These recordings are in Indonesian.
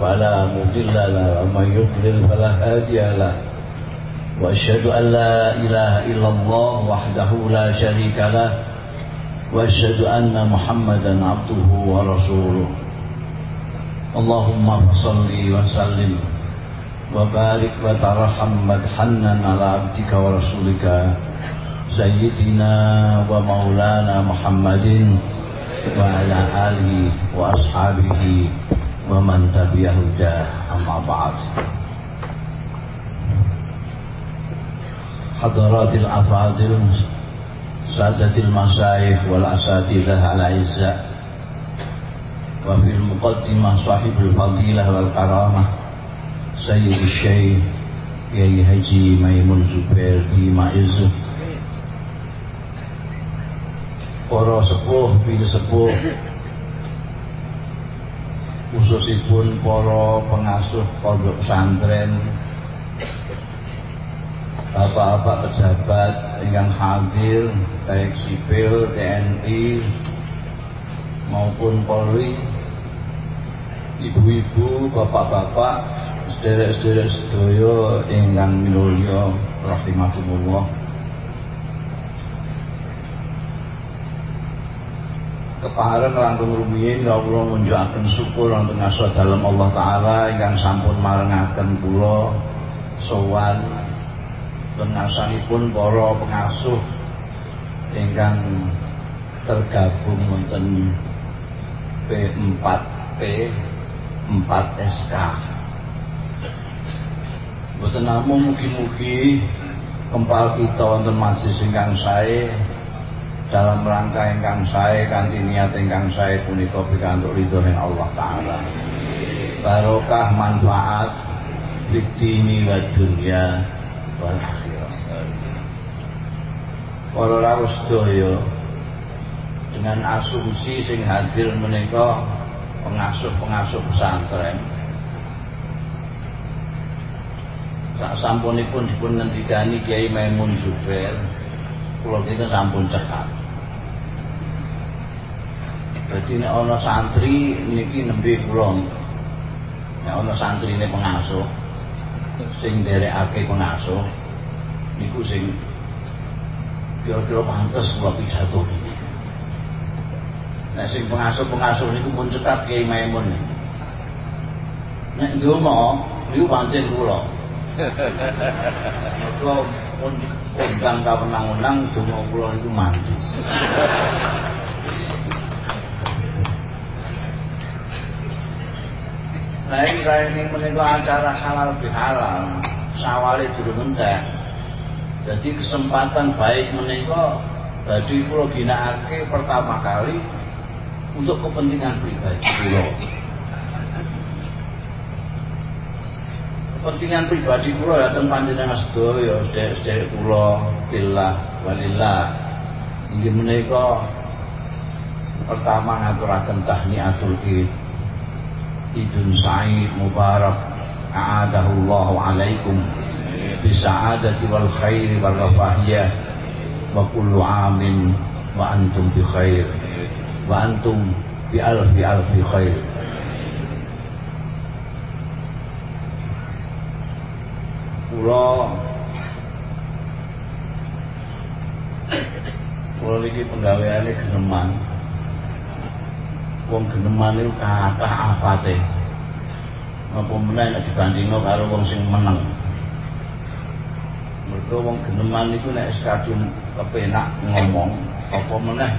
فلا مضل له ومن يضلل فلا هادي له. وأشهد أن لا إله إلا الله وحده لا شريك له وأشهد أن محمدا عبده ورسوله. اللهم صل وسلم وبارك وترحم مدحنا على عبدك ورسولك سيدنا ومولانا محمد وعلى آله وأصحابه ومن تبع هداه أما بعد حضرات الأفاضل سادة المشايخ والأساتذة الأعزاء وفي المقدمة صاحب الفضيلة والكرامة سيد الشيخ Kiai Haji Maimun Zubair di Maizu Para sepuh, pilih sepuh khususipun para pengasuh pondok pesantren bapak-bapak pejabat ingkang hadir baik sipil TNI maupun Polri ibu-ibu bapak-bapak sederek-sederek sedaya ingkang minulya rahimakumullah kepareng langkung rumiyin ya Allah nunjukaken syukur wonten asa dalem Allah taala ingkang sampun marengaken kula sowan pengasanipun para pengasuh ingkang tergabung wonten P4P 4 SK Mboten namung mugi-mugi kempal kita wonten majelis ingkang sae dalam rangka ingkang sae kanthi niat ingkang sae punika pikantuk ridhoning Allah taala. Barokah manfaat fitini wa dunya wal akhirah. Para rawuh dengan asumsi sing hadir menika pengasuh-pengasuh pesantren sak sampunipun dipun ngendikani Kiai Maimun Zubair kula kita sampun cekap jadi nek ana santri niki nembe kula. Nek ana santri ini pengasuh sing nderekake pengasuh niku sing kira-kira pantes kula pidato iki nek sing pengasuh-pengasuh niku pun cekap Kiai Maimun. Nek ndonga niku pancen kula. Kula pun pegang kawenang-wenang donga kula itu mandi. Nah ini saya ini menikah acara halal bihalal. Sawali durung entek Jadi kesempatan baik menikah Jadi kula ginakake pertama kali Untuk kepentingan pribadi kula kepentingan pribadi kula ya teng panjenengan sedaya sedherek kula billah walillah. Inggih menika pertama ngaturaken tahniatul id idun sa'id mubarak. A'adahullahu alaikum. Bisa'adati wal khairi wal rafahiyah wa kullu amin wa antum bi khair. Wa antum bi alfi alfi khair. Kula kula niki penggaweane geneman wong geneman niku kathah afate apa meneh nek dibandingno karo wong sing meneng? Mergo wong geneman niku nek kadung kepenak ngomong apa meneh?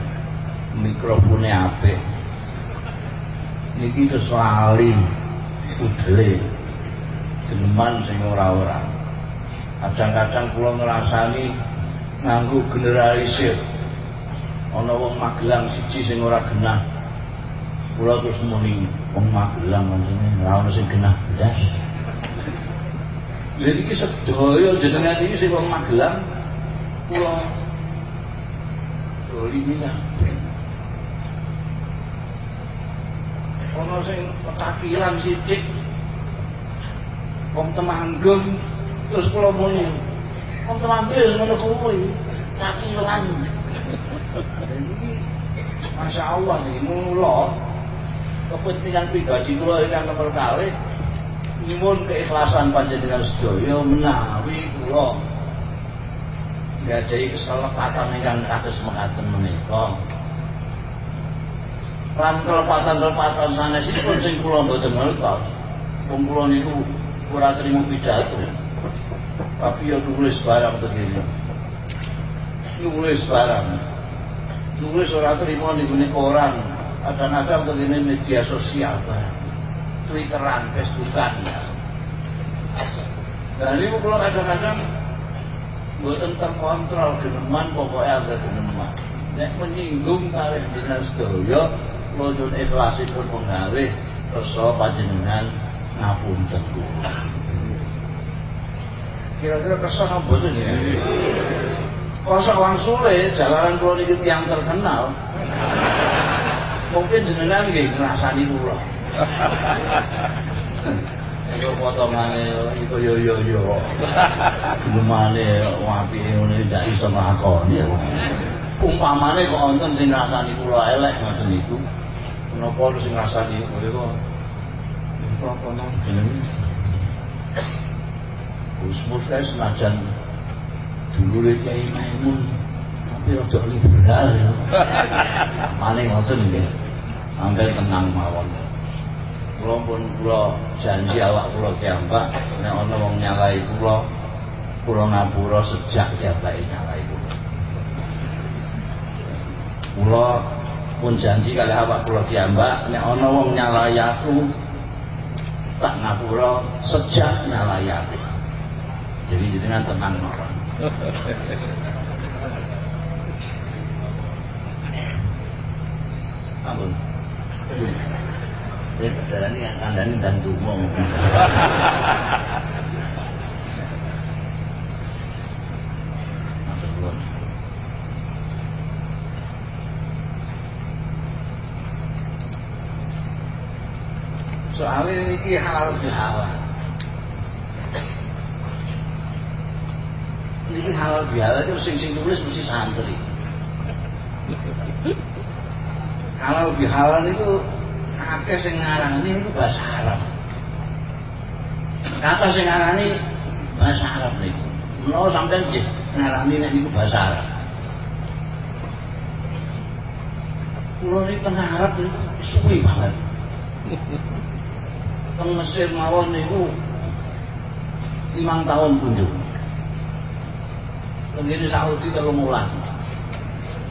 Mikrofone apik. Niki wis lali udele. Geneman sing ora-ora. Kadang-kadang kula ngrasani nganggo generalisir. Ana wong Magelang siji sing ora genah kula terus muni wong Magelang ngene ora ono sing genah blas Lha iki sedaya jenengan iki sing wong Magelang kula dolimi kabeh. Ana sing petakilan sithik wong Temanggung terus kula muni wong Temanggung ngono kuwi takilan. Masya Allah nih, mula kepentingan pribadi kula ingkang nomor kali nyuwun keikhlasan panjenengan sedaya menawi kula nggadahi keselepatan ingkang kados mekaten menika. Lan kelepatan-kelepatan sanesipun sing kula mboten ngertos. Wong kula niku ora trimo pidato. Tapi ya nulis barang begini. Nulis barang nulis ora ning ngene koran kadang-kadang begini media sosial twitteran facebookan nah ini kalau kadang-kadang buatan terkontrol geneman pokoknya agak geneman. Nek menyinggung kali dengan sedaya nyuwun ikhlasipun penggalih kersa panjenengan ngapunten kula. Kira-kira kersa ngapunten ya? Kosok wang sule jalanan kula niki terkenal mungkin jenengan nggih ngrasani kula Iku potongane iku yo yo yo. Gumane apike ngene ndak iso nglakoni. Umpamane kok wonten sing ngrasani kula elek ngoten niku. Menapa sing ngrasani kowe kok kono jenenge. Usmus kae senajan dulure Kiai Maimun rada liberal ya. Mane ngoten nggih. Sampai tenang mawon. Kula pun kula janji awak kula kiambak nek ana wong nyalai kula kula ngapura sejak kiambake nyalai kula. Kula pun janji kali awak kula kiambak nek ana wong nyalai aku tak ngapura sejak nyalai aku. Jadi jenengan tenang mawon. Ampun. Ini perjalanan ini yang kandani dan dumong. Soalnya ini halal bihalal. Ini halal bihalal itu sing-sing tulis mesti santri. Halal bihalal itu akeh sing ngarani itu bahasa Arab. Kata sing ngarani bahasa Arab niku. Menawa sampean nggih ngarani nek niku bahasa Arab. Kulo niki tengah Arab niku suwi banget. Teng Mesir mawon niku limang tahun kunjung. Tengene Saudi telung wulan.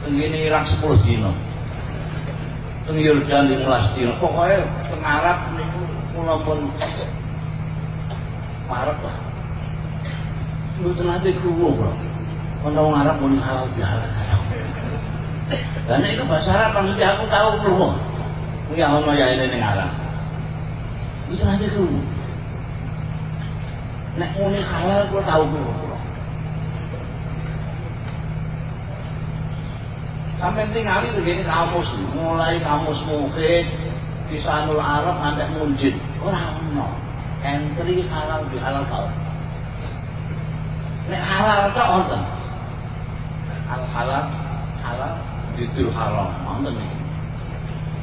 Tengene Irak 10 dino. Teng Yordan 15 dino. Pokoke teng Arab niku kula pun parek lah. Mboten nate krungu kula. Ana wong Arab muni halal bihalal. Dan itu bahasa Arab maksudnya aku tahu krungu. Kuwi ana ya ini ning Arab. Mboten nate krungu. Nek muni halal kula tahu krungu. Sampai tinggali begini kamus. Mulai kamus mukid Lisanul Arab anda munjid. Orang no entry halal di halal kau nek halal kau onten al halal halal didul haram. Onten nih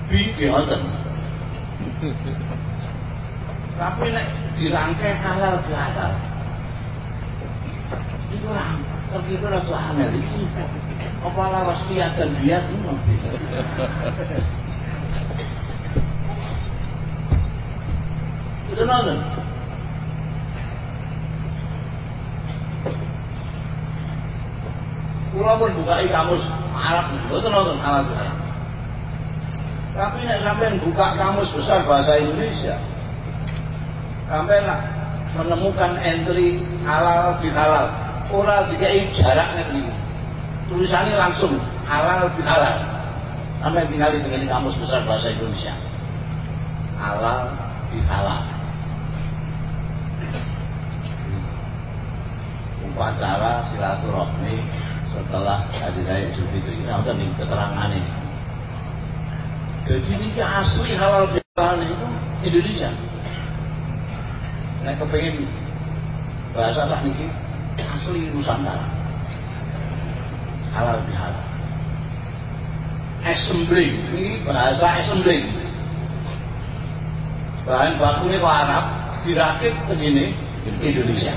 bi di onten tapi nek dirangkai halal di halal. Itu orang terkira rasa aneh apa lawas lihat dan lihat itu nonton? Kula pun buka kamus Arab. Itu nonton alat tapi nek sampai buka kamus besar bahasa Indonesia sampai nak menemukan entry halal bihalal ora dikai jarak nih tulisannya langsung halal bihalal sampai tinggal di tengah kamus besar bahasa Indonesia halal bihalal upacara silaturahmi setelah hari raya Idul Fitri. Nah, ini keterangannya. Jadi ini asli halal bihalal itu Indonesia. Nah, kepengen bahasa tak ini asli Nusantara. Halal bihalal. Assembling, ini bahasa assembling. Bahan bakunya ke Arab, dirakit ke sini Indonesia.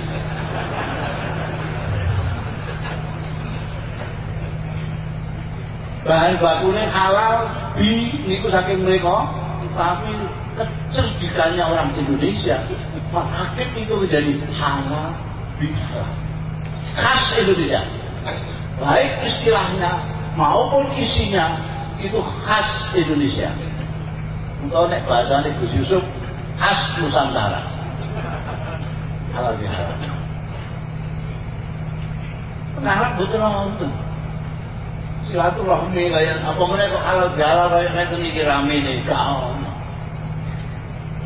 bahan bakunya halal bi niku saking mereka tapi kecerdikannya orang Indonesia merakit itu menjadi halal bi khas Indonesia baik istilahnya maupun isinya itu khas Indonesia. Untuk nek bahasa Gus Yusuf khas Nusantara. Halal Nah, betul nonton silaturahmi kayak apa mana kok halal bihalal kayak ngeten iki rame nih kau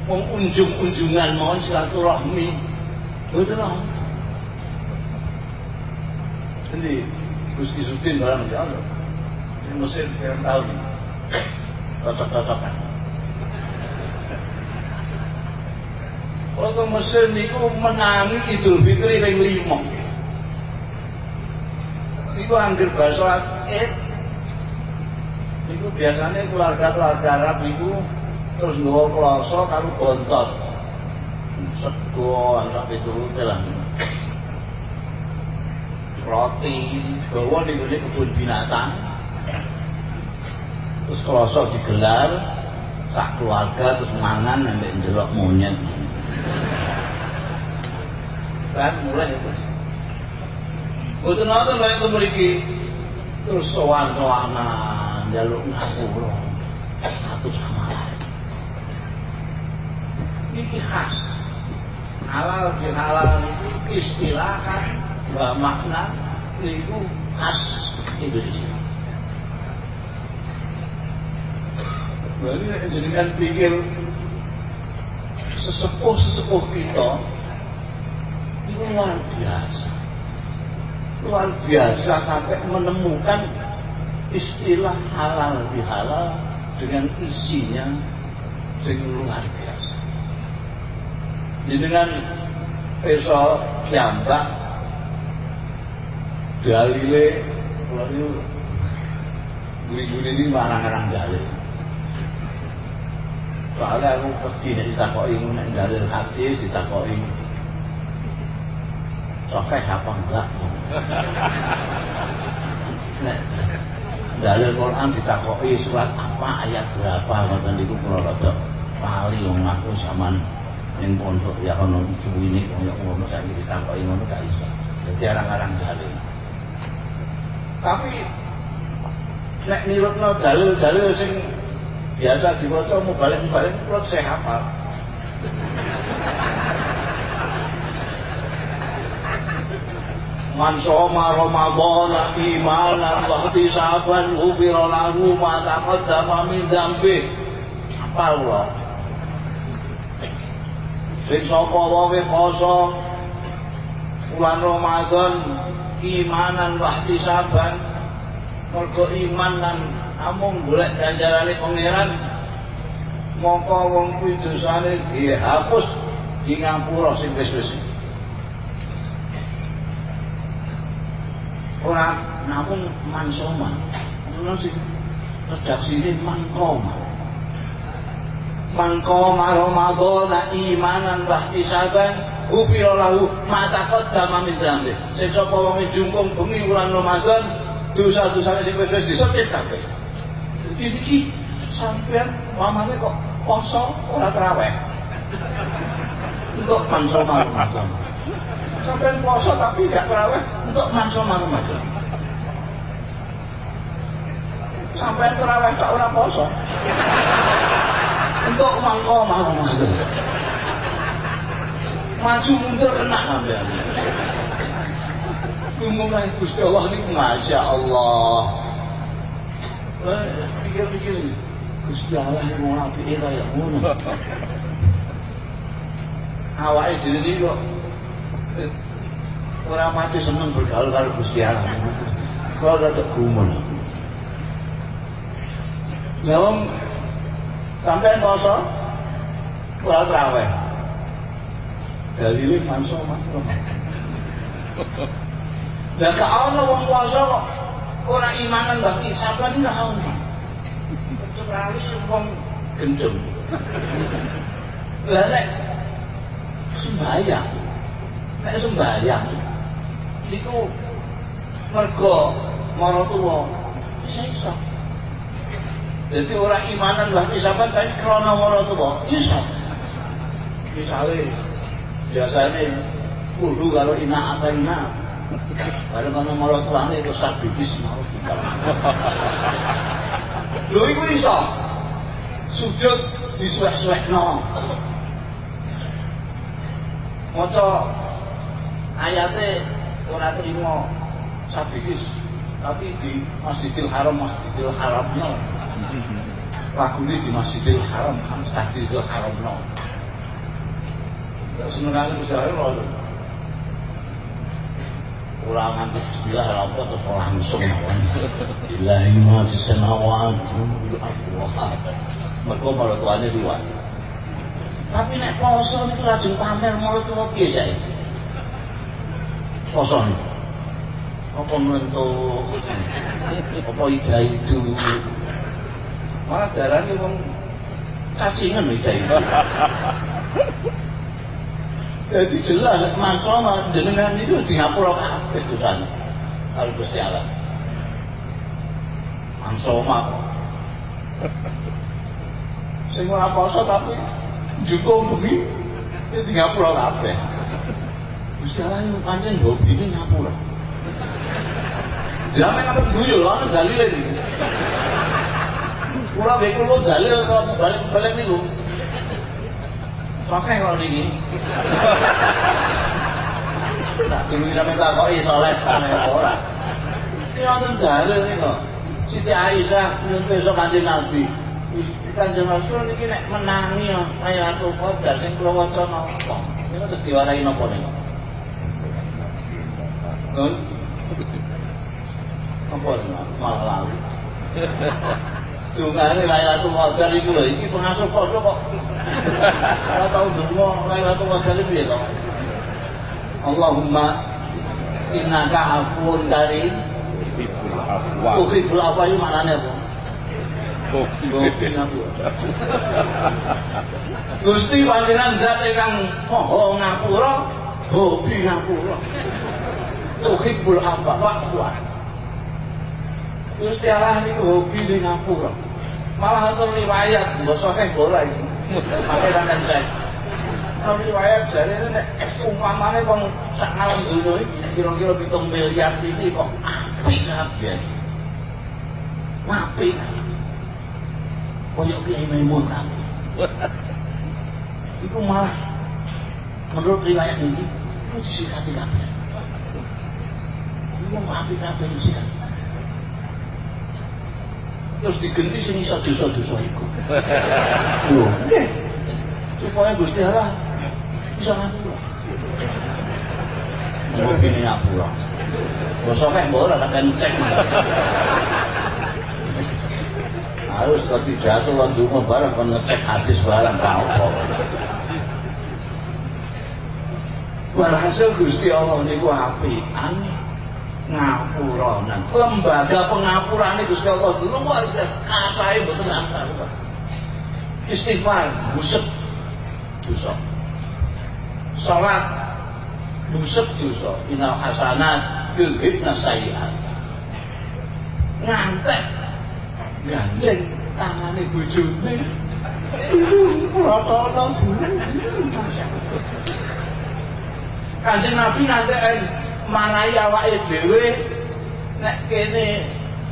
mau unjung-unjungan mau silaturahmi. Betul lah jadi Gus Isuddin barang di Allah di Mesir yang tahu cocok-cocokan Waktu Mesir niku menangi Idul Fitri ping 5 Iku anggere basa Id Iku biasanya keluarga-keluarga Arab itu terus nggawa kloso karo bontot. Sego anak piturute lah. Roti gawa ning kebun binatang. Terus kloso digelar sak keluarga terus mangan sampai ndelok monyet. Kan mulai itu. Boten nonton lek mriki terus sowan-sowanan njaluk ngapura. Atus amalan. Iki khas. Halal di halal itu istilah kan dua makna itu khas Indonesia. Berarti nek jenengan pikir sesepuh-sesepuh kita itu luar biasa luar biasa sampai menemukan istilah halal bihalal dengan isinya yang luar biasa. Jadi dengan peso dalile lalu guri-guri ini marang-marang dalil. Soalnya aku pergi nek ditakoi nek dalil hadis ditakoi sokeh apa enggak dalil Quran ditakoki surat apa ayat berapa ngoten niku kula rada lali wong aku sampean ning pondok ya ono suwine kaya ngono saiki ditakoki ngono gak iso. Dadi arang-arang dalil. Tapi nek nirutno dalil-dalil sing biasa diwaca mubalik-mubalik kula saya hafal. Man soma Ramadhana imanan wa ihtisaban ghufira lahu ma taqaddama min dzambi. Apa ora? Sing sapa wae poso bulan Ramadan imanan wa ihtisaban mergo iman lan amung golek ganjarane pangeran mongko wong kuwi dosane dihapus di ngapura sing wis-wis. Orang namun mansoma. Ono sing redaksine mangkoma. Mangkoma Ramadan imanan wa ihtisaban Ufira lahu mata qaddama min dzambi. Sing sapa wong jungkung bengi wulan Ramadan dosa-dosane sing wis disetit kabeh. Dadi iki sampean mamane kok poso ora traweh. Untuk mansoma Ramadan. Sampai poso tapi gak terawih untuk manso Ramadan. Sampai terawih gak orang poso. Untuk mangko Ramadan. Maju mundur kena sampean. Umumnya Gusti Allah ini Masya Allah. Pikir-pikir Gusti Allah yang mau api ini kayak ngono. Awalnya diri kok ora mati seneng bergaul karo Gusti Allah. Kok rada gumun. Lah wong sampean poso ora traweh. Dalile manso manso. Lah ka ana wong poso kok ora imanan bagi sabar iki ra ono. Kecuali wong gendeng. Lah nek sembahyang nek sembahyang iku mergo mara tuwa bisa iso jadi orang imanan bahkan sampean tapi krana mara tuwa iso misalnya biasanya kudu kalau ina apa ina baru kalau mau tuane itu sabibis mau tinggal lu itu bisa sujud di suek suek no moco ayatnya orang terima sabibis tapi di masjidil haram masjidil haram no lagu ini di masjidil haram masjidil haram no besar lho ora nganti bismillah apa terus langsung. Ilahi ma fis samawati wal ardh mergo maratuane liwat tapi nek poso itu lajeng pamer mulut itu piye jae? Poso apa ngentuk apa ida itu? Malah darahnya wong cacingan ida itu jadi jelas masalah jenengan itu di ngapura kabeh dosan kalau Gusti Allah. Mansoma. Sing ora poso tapi juga bengi ya di ngapura kabeh. Gusti Allah yang pancen hobine ngapura. Jamin apa guyu lah dalil lagi. Kula be kula dalil kok balik-balik niku. Pakai kalau ini. Nah, dulu kita minta kok soleh aneh ora. Ini wonten dalil niku. Siti Aisyah nyuwun besok kanjeng Nabi. Kanjeng Rasul niki nek menangi Lailatul Qadar sing kula waca napa? Niku terus diwarai napa niku? Nun? Apa malah lalu? Dungane Lailatul Qadar iku lho, iki pengasuh padha kok. Ora tau donga Lailatul Qadar iki piye to? Allahumma innaka afuwun karim. Uhibbul afwa iki maknane apa? Gusti panjenengan zat ingkang moho ngapura, hobi ngapura. Afwa Gusti Allah niku hobi di ngapura. Malah atur riwayat mbok sokeh bola iki. Pakai sampean cek. Kalau riwayat ini nek umpamane wong sak alam dunia iki kira-kira 7 miliar iki kok apik kabeh. Apik. Koyok kiai Maimun. Iku malah menurut riwayat ini itu disikati kabeh. Iku apik kabeh disikati terus digenti sing iso dosa-dosa iku. Lho, nggih. Supaya Gusti Allah iso ngapura. Ngopi ini ngapura. Bosok kayak bola tak kenceng. Harus tapi jatuh waktu mau barang kon ngecek hadis barang kau. Walhasil Gusti Allah niku apian ngapuranan lembaga pengapuran itu Gusti Allah luar biasa. Kapae mboten antar istighfar busuk dosa. Salat busuk dosa. Inal hasanat yudhibna sayiat ngantek. Gandeng tangane bojone. Kanjeng Nabi ngantek marai awake dhewe nek kene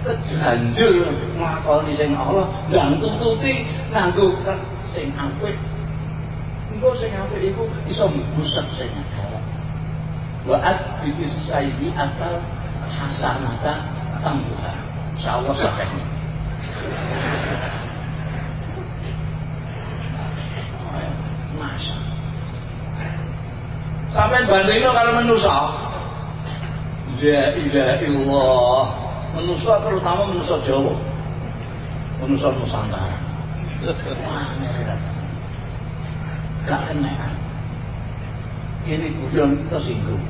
kejanjur nglakoni sing Allah ndang tututi nganggo sing apik engko sing apik iku iso mbusek sing elek wa atbis sayyi'ata hasanata tambuha insyaallah sakjane Masya Sampai bandingnya kalau menusah La ilaha illallah. Manusia terutama manusia Jawa. Manusia Nusantara. Gak kena. Ini guyon kita singgung.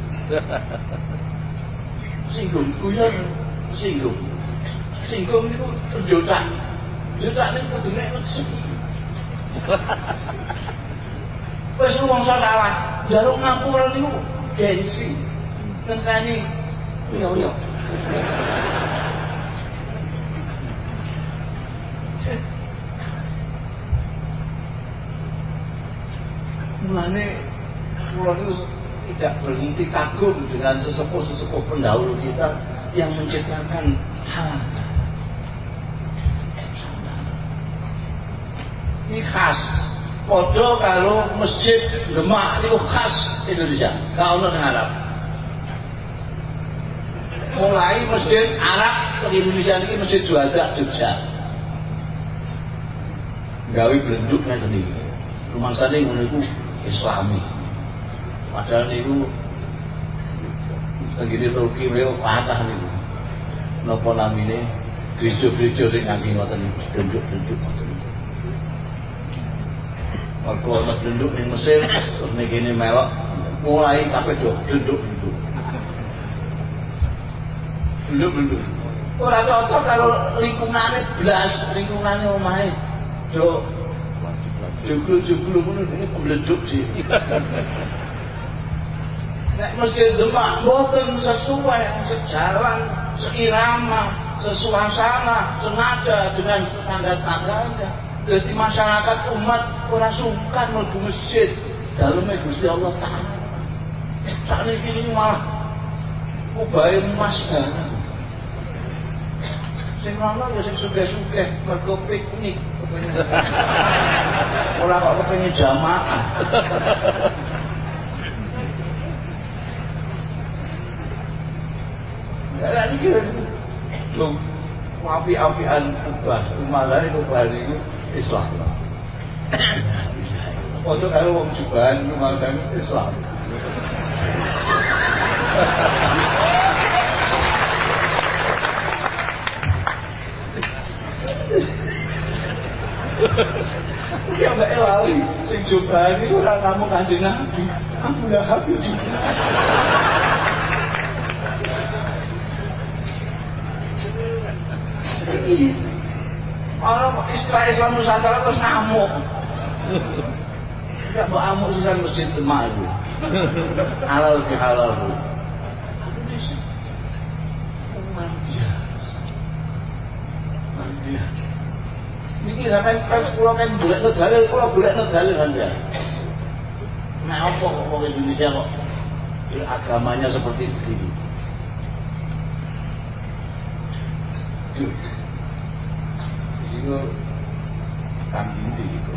Singgung, guyon singgung. Singgung itu jodak. Jodak ini kedune sepi. Wes wong salah, jaluk ngapura niku gengsi. Ngenteni yo. Mulane kula itu tidak berhenti kagum dengan sesepuh-sesepuh pendahulu kita yang menciptakan hal ini khas. Podo kalau masjid Demak itu khas Indonesia. Kau Arab mulai masjid Arab ke Indonesia ini masjid Juanda Jogja gawe belenduk nih rumah sana yang menurutku Islami. Padahal niku begini Turki beliau patah niku. Napa namine gereja-gereja sing nganti ngoten denduk-denduk ngoten. Mergo ana denduk ning Mesir terus ning kene melok mulai kabeh do denduk-denduk. Denduk-denduk. Ora cocok kalau lingkungannya belas, lingkungannya omahe do jugul-jugul ngono ini pembleduk sih. Nek masjid Demak boten sesuai sejalan, seirama, sesuasana, senada dengan tetangga-tetangganya. Jadi masyarakat umat ora sungkan mlebu masjid dalamnya Gusti Allah Taala. Tak ini malah ubahe emas barang. Sing rono ya sing sugih-sugih mergo piknik Ora kok kepengin jamaah. Ya iki lho api-apian ubah malah itu bali itu Islam. Ojo karo wong jubahan rumah Islam. Ya mbak lali, sing coba ini orang kamu kanjeng Nabi. Aku udah habis juga. Orang istilah Islam Nusantara terus ngamuk. Enggak mau amuk sih masjid Demak itu. Halal ke halal. Indonesia. Luar biasa. Luar biasa. Niki sampai kan kula kan golekno dalil, kula golekno dalil kan ya. Nah, apa kok wong Indonesia kok agamanya seperti begini? Itu kan ini gitu.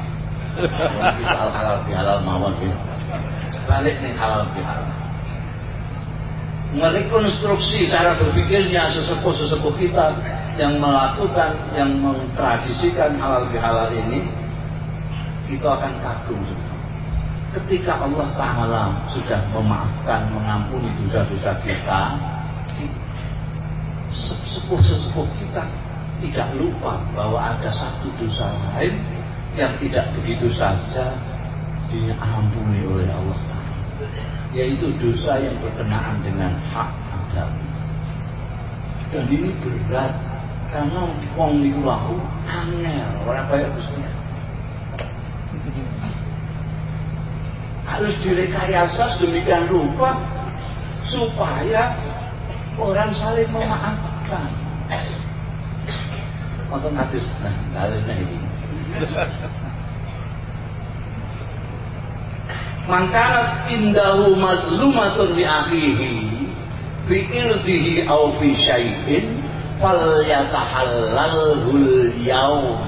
Soal halal bihalal mawon gitu. Balik nih halal bihalal merekonstruksi cara berpikirnya sesepuh-sesepuh kita yang melakukan, yang mentradisikan halal bihalal ini, kita akan kagum. Ketika Allah Ta'ala sudah memaafkan, mengampuni dosa-dosa kita, sesepuh-sesepuh kita tidak lupa bahwa ada satu dosa lain yang tidak begitu saja diampuni oleh Allah Ta'ala yaitu dosa yang berkenaan dengan hak adam. Dan ini berat karena wong niku lahu angel, ora kaya Gusti. Harus direkayasa sedemikian rupa supaya orang saling memaafkan. Wonten hadis nah dalilnya ini. Mangkanat indahu mazlumatun li akhihi fi irdihi aw fi syai'in fal yatahallalhul yaum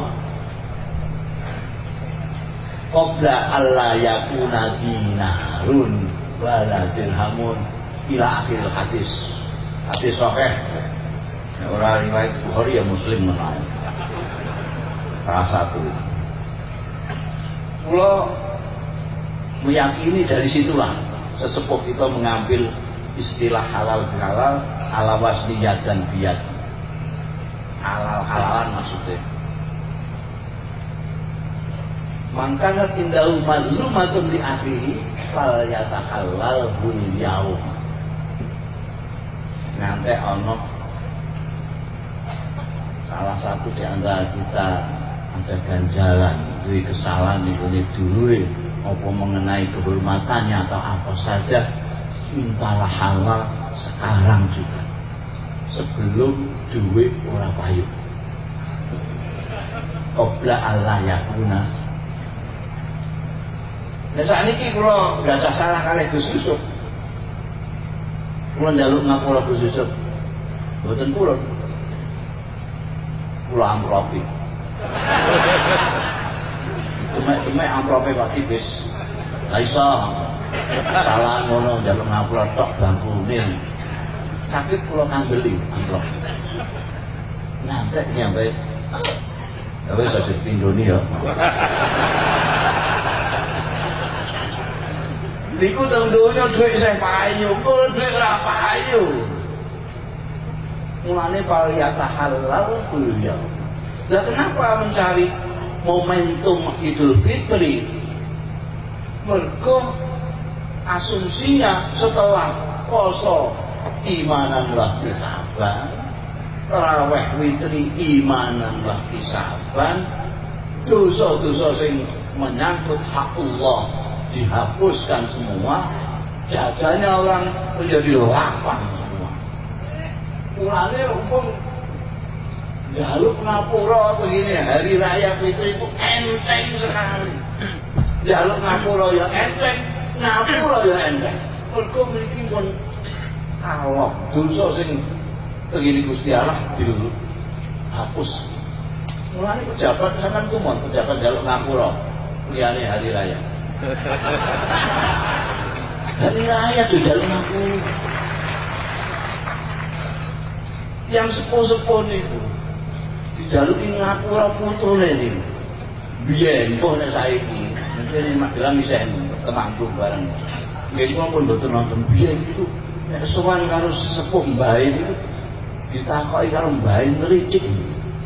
qabla alla yakuna dinarun wala dirhamun. Ila akhir hadis. Hadis sahih. Ya, orang riwayat Bukhari ya Muslim menang salah satu. Pulau meyakini dari situlah sesepuh kita mengambil istilah halal halal ala wasniyat dan biat halal halalan maksudnya Mangkana tindahu mazlumatun di akhiri fal yatahalal hul yaum. Nanti ono salah satu di antara kita ada ganjalan, duit kesalahan itu dulu apa mengenai kehormatannya atau apa saja mintalah halal sekarang juga sebelum duit orang payu. Obla Allah ya guna Nah saat ini kalau nggak ada salah kali Gus Yusuf. Kalau njaluk ngapura Gus Yusuf. Buatan pulau Pulau Amrofi Cuma-cuma Amrofi Pak Tipis Laisa salah ngono njaluk ngapura tok bangkune sakit kula kandeli amplop ngantek nyampe ya wis aja pindoni ya Niku teng dhuwit sing payu, kul dhuwit ora payu. Mulane pariyata halal kuliah. Lah kenapa mencari momentum Idul Fitri? Mergo asumsinya setelah poso imanan waktu saban terawih witri imanan waktu saban dosa-dosa sing menyangkut hak Allah dihapuskan semua jaganya orang menjadi lapang semua. Mulanya pun jaluk ngapura begini hari raya fitri itu enteng sekali. Jaluk ngapura ya enteng ngapura ya enteng. Mergo mriki pun Allah dosa sing begini Gusti Allah hapus. Mulane pejabat sampean kumon pejabat jaluk ngapura. Liyane hari raya. Hari raya tuh jaluk ngapura. Yang sepuh-sepuh itu dijaluki ngapura putrune niku biyen kok nek saiki. Mungkin Magelang isih temanggung bareng. Jadi pun betul nonton. Biar itu sowan karo sepuh mbah itu ditakoki karo mbah ngritik.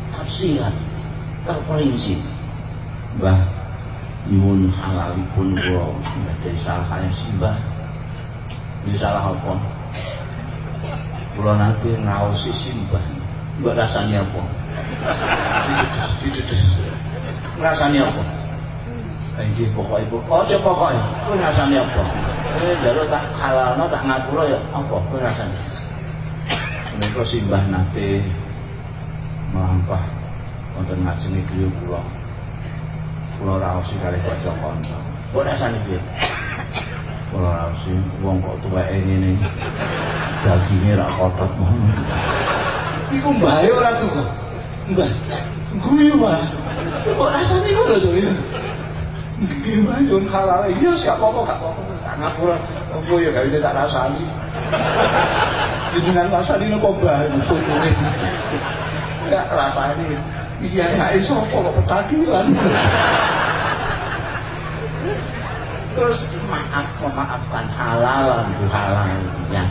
Tafsiran. Terperinci. Mbah nyuwun halalipun kula ada salah kaya simbah ini salah apa? Kula nanti ngaosi simbah mbak rasanya apa? Didedes rasanya apa? Iki pokok ibu, oh ya pokoknya, kuwi rasane apa? Kuwi njaluk tak halalno tak ngapura ya. Apa kuwi rasane. Menika simbah nate melampah wonten ngajeng griya kula. Kula raosi kali kanca kanca. Kok rasane piye? Kula raosi wong kok tuweke ngene. Daginge ra kotot ngono. Iku mbahe ora tuh. Mbah. Guyu, Mas. Kok rasane ngono to Gimana yang halal iya gak apa-apa gak apa-apa. Ngapura apa ya gak tak rasani. Jenengan rasani kok baru bojone. Gak rasani. Iya gak iso kok petakilan. Terus maaf memaafkan halal itu halal yang.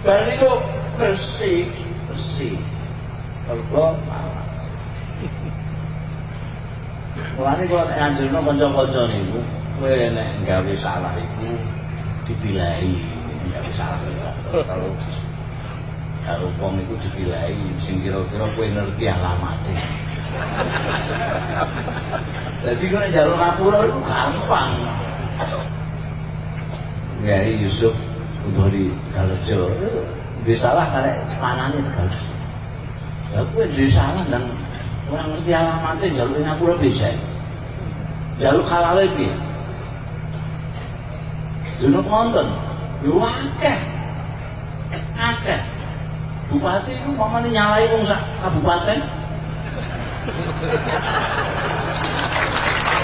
Dan itu bersih, bersih. Kalau Mulane kalau nek anjurno kanca-kanca niku, kowe nek gawe salah iku dipilahi, gawe salah kalau kalau wong iku dipilahi sing kira-kira kowe ngerti alamate. Jadi kalau jalur ngapura itu gampang. Kiai Yusuf Udhori Galejo dia salah karena manane Tegaljo. Ya kowe dia salah dan Orang ngerti alamatnya jalur ngapura bisa. Jalur halal lagi. Dulu nonton, lu akeh, akeh. Bupati itu mama nyalai wong sak kabupaten.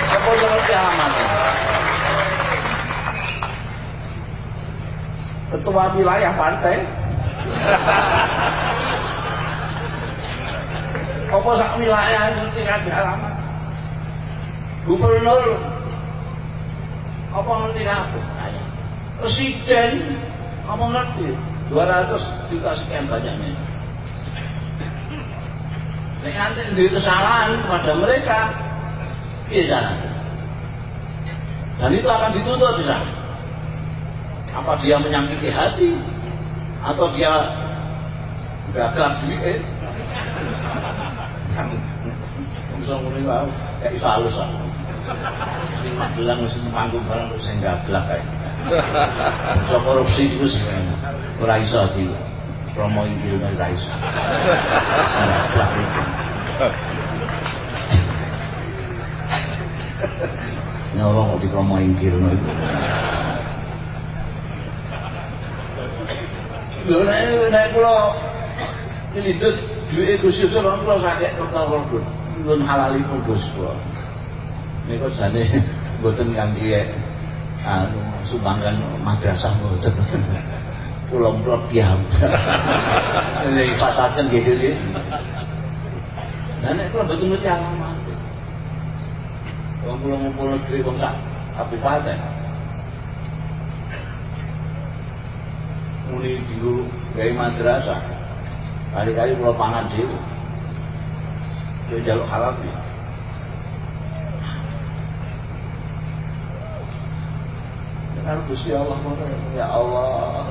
Apa yang ngerti alamatnya? Ketua wilayah partai apa sak wilayah ngerti kabeh alamat gubernur Apa ngerti kabeh? Presiden apa ngerti? 200 juta sekian banyaknya. Nek nanti itu kesalahan kepada mereka, iya Dan itu akan dituntut bisa. Apa dia menyakiti hati atau dia gagal duit? Wong iso ngene wae, kaya iso alus aku. Sing magelang wis manggung barang wis gablak kae. Iso korupsi wis ora iso di promo iki ora iso. Nyolong kok di promo iki ora iso. Lha nek nek kula ngelidut duwe Gusti Yesus lan kula sakit ketawa kula. Nyuwun halalipun Gus kula. Niku jane mboten kanthi anu sumbangan madrasah mboten. Pulang-pulang piyam. Ini pasaken gitu sih. Nah nek kula mboten ngerti alamat. Wong kula ngumpul negeri wong sak kabupaten. muni dulu gawe madrasah kali-kali kalau pangan dhewe. Dia jaluk halal ya. Dengan Gusti Allah ya Allah.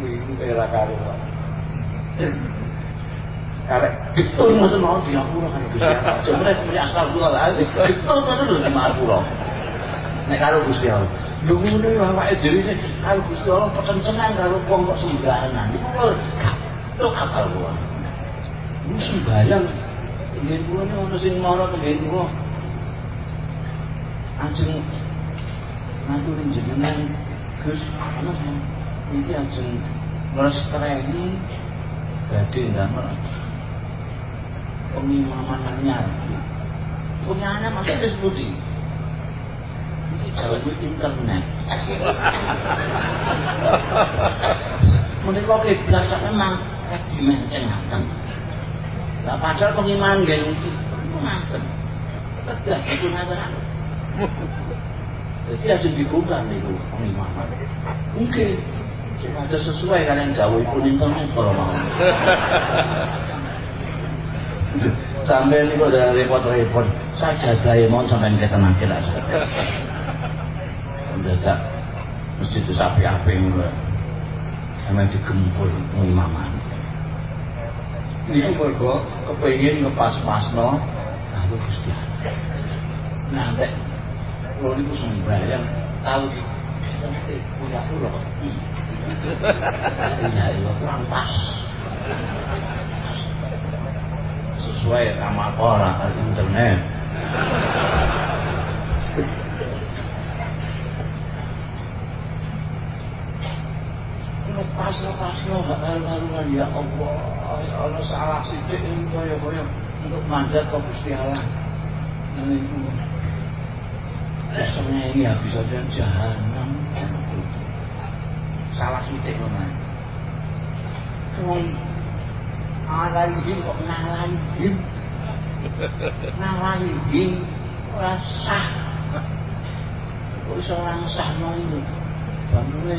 Ini era karuan karek ngoten mau kan Gusti Allah. Jemene punya asal kula betul ngoten lho di nek karo Gusti Allah. Lho ya awake dhewe sing karo Gusti Allah kekencengan karo wong kok sembarangan. Iku kok gak tok akal kula. Lu sembayang nggih kula nek ono sing mara nggih kula. Ajeng ngaturin jenengan Gus ana iki ajeng nglestrengi badhe ndamel pengimaman anyar. Punyanya maksudnya seperti Jalan internet. Menika kiblat memang dimencengaken. Lah padahal pengiman nggih iki ngaten. Tegas itu ngaten. Jadi harus dibuka nih pengimaman. Mungkin ada sesuai kalian jauh pun internet kalau mau. sampai kok udah repot-repot saya jaga mau sampai kita nanti lah mendadak masjid itu api-api ngono. Sampe digempur imaman. Niku mergo kepengin ngepas-pasno karo Gusti Allah. Nah, nek kula niku sembahyang tahu di punya kula. Iya, iya kurang pas. Sesuai sama orang internet gak karu-karuan ya Allah Allah salah sidik ini kaya-kaya untuk mandat ke Gusti Allah. Ini itu. Kesemnya ini habis aja jahanam. Salah sidik mana Wong alaihim kok ngalaihim ngalaihim ora sah kok iso sah ini bangunnya